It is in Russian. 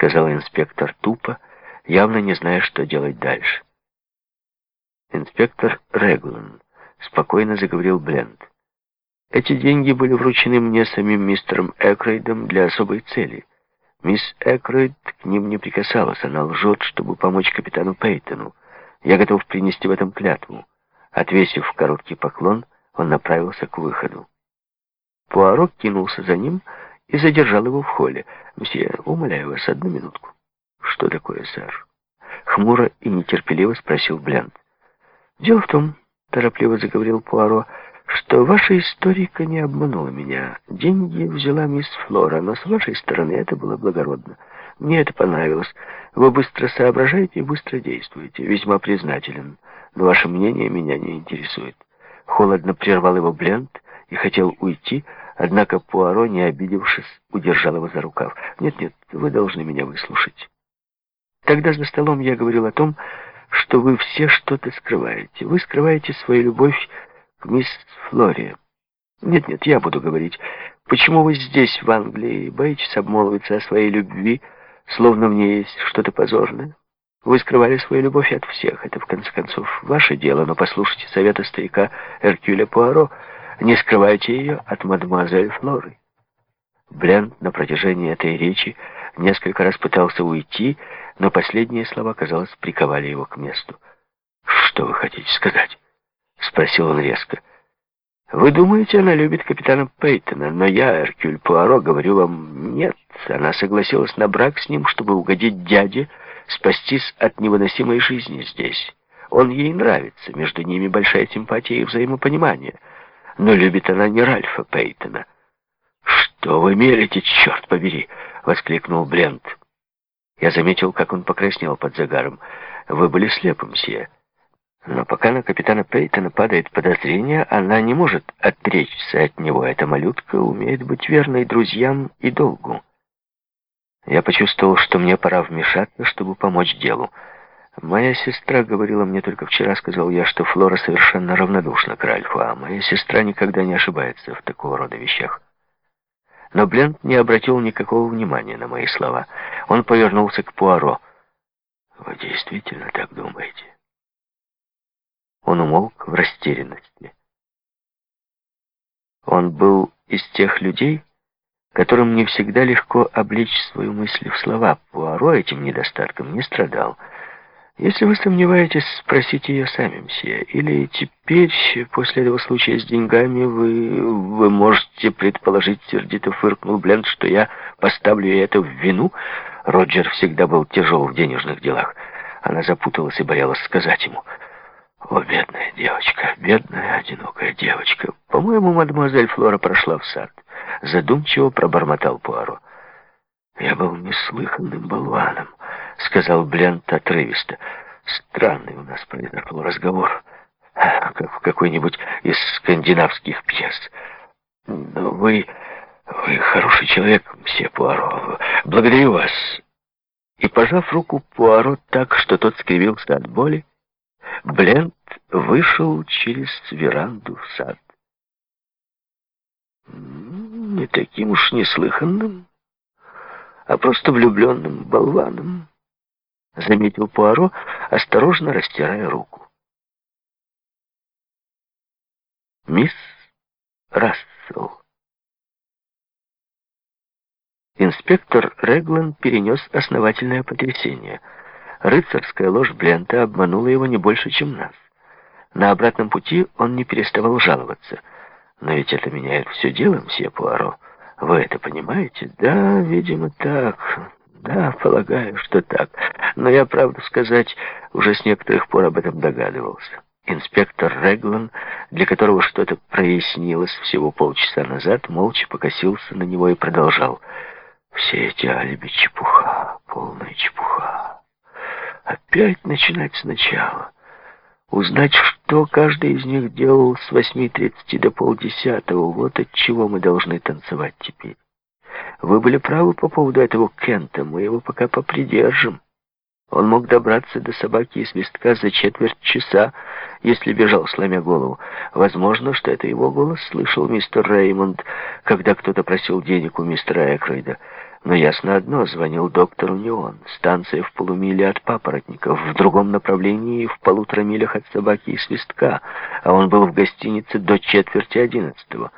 сказал инспектор тупо, явно не зная, что делать дальше. Инспектор Реглан спокойно заговорил Бленд. Эти деньги были вручены мне самим мистером Экрейдом для особой цели. Мисс Экрейд к ним не прикасалась, она лжет, чтобы помочь капитану Пейтону. Я готов принести в этом клятву. Отвесив короткий поклон, он направился к выходу. Пуаро кинулся за ним и задержал его в холле. «Мсье, умоляю вас, одну минутку». «Что такое, сэр?» Хмуро и нетерпеливо спросил Блянт. «Дело в том, — торопливо заговорил Пуаро, — что ваша историка не обманула меня. Деньги взяла мисс Флора, но с вашей стороны это было благородно. Мне это понравилось. Вы быстро соображаете и быстро действуете. Весьма признателен. Но ваше мнение меня не интересует». Холодно прервал его Блянт и хотел уйти, однако Пуаро, не обидевшись, удержал его за рукав. «Нет-нет, вы должны меня выслушать». Тогда за столом я говорил о том, что вы все что-то скрываете. Вы скрываете свою любовь к мисс Флоре. Нет-нет, я буду говорить. Почему вы здесь, в Англии, боитесь обмолвиться о своей любви, словно в ней есть что-то позорное? Вы скрывали свою любовь от всех. Это, в конце концов, ваше дело. Но послушайте совета старика Эркюля Пуаро. Не скрывайте ее от мадемуазель Флоры. Блен на протяжении этой речи несколько раз пытался уйти, но последние слова, казалось, приковали его к месту. «Что вы хотите сказать?» — спросил он резко. «Вы думаете, она любит капитана Пейтона, но я, Эркюль Пуаро, говорю вам, нет. Она согласилась на брак с ним, чтобы угодить дяде, спастись от невыносимой жизни здесь. Он ей нравится, между ними большая симпатия и взаимопонимание. Но любит она не Ральфа Пейтона». «Что вы мерите, черт побери!» — воскликнул Брент. Я заметил, как он покраснел под загаром. «Вы были слепым, мсье». Но пока на капитана Пейтона падает подозрение, она не может отречься от него. Эта малютка умеет быть верной друзьям и долгу. Я почувствовал, что мне пора вмешаться, чтобы помочь делу. Моя сестра говорила мне только вчера, сказал я, что Флора совершенно равнодушна к Ральфу, а моя сестра никогда не ошибается в такого рода вещах. Но Блент не обратил никакого внимания на мои слова. Он повернулся к Пуаро. «Вы действительно так думаете?» Он умолк в растерянности. Он был из тех людей, которым не всегда легко облечь свою мысль в слова. Пуаро этим недостатком не страдал. Если вы сомневаетесь, спросите ее сами, мсье. Или теперь, после этого случая с деньгами, вы, вы можете предположить, сердито фыркнул Бленд, что я поставлю это в вину. Роджер всегда был тяжел в денежных делах. Она запуталась и боялась сказать ему. «О, бедная девочка, бедная, одинокая девочка. По-моему, мадемуазель Флора прошла в сад». Задумчиво пробормотал Пуаро. «Я был неслыханным болваном» сказал Блент отрывисто. Странный у нас произошел разговор, как в какой-нибудь из скандинавских пьес. Но вы... вы хороший человек, мсье Пуаро. Благодарю вас. И, пожав руку Пуаро так, что тот скривился от боли, Блент вышел через веранду в сад. Не таким уж неслыханным, а просто влюбленным болваном. — заметил Пуаро, осторожно растирая руку. Мисс Рассел. Инспектор Реглан перенес основательное потрясение. Рыцарская ложь Блента обманула его не больше, чем нас. На обратном пути он не переставал жаловаться. «Но ведь это меняет все дело, мсье Пуаро. Вы это понимаете?» «Да, видимо, так. Да, полагаю, что так. Но я, правду сказать, уже с некоторых пор об этом догадывался. Инспектор Реглан, для которого что-то прояснилось всего полчаса назад, молча покосился на него и продолжал. Все эти алиби чепуха, полная чепуха. Опять начинать сначала. Узнать, что каждый из них делал с 8.30 до полдесятого, вот от чего мы должны танцевать теперь. Вы были правы по поводу этого Кента. Мы его пока попридержим. Он мог добраться до собаки и свистка за четверть часа, если бежал, сломя голову. Возможно, что это его голос слышал мистер Реймонд, когда кто-то просил денег у мистера Экрейда. Но ясно одно, звонил доктору не он. Станция в полумиле от папоротников, в другом направлении в полутора милях от собаки и свистка, а он был в гостинице до четверти одиннадцатого.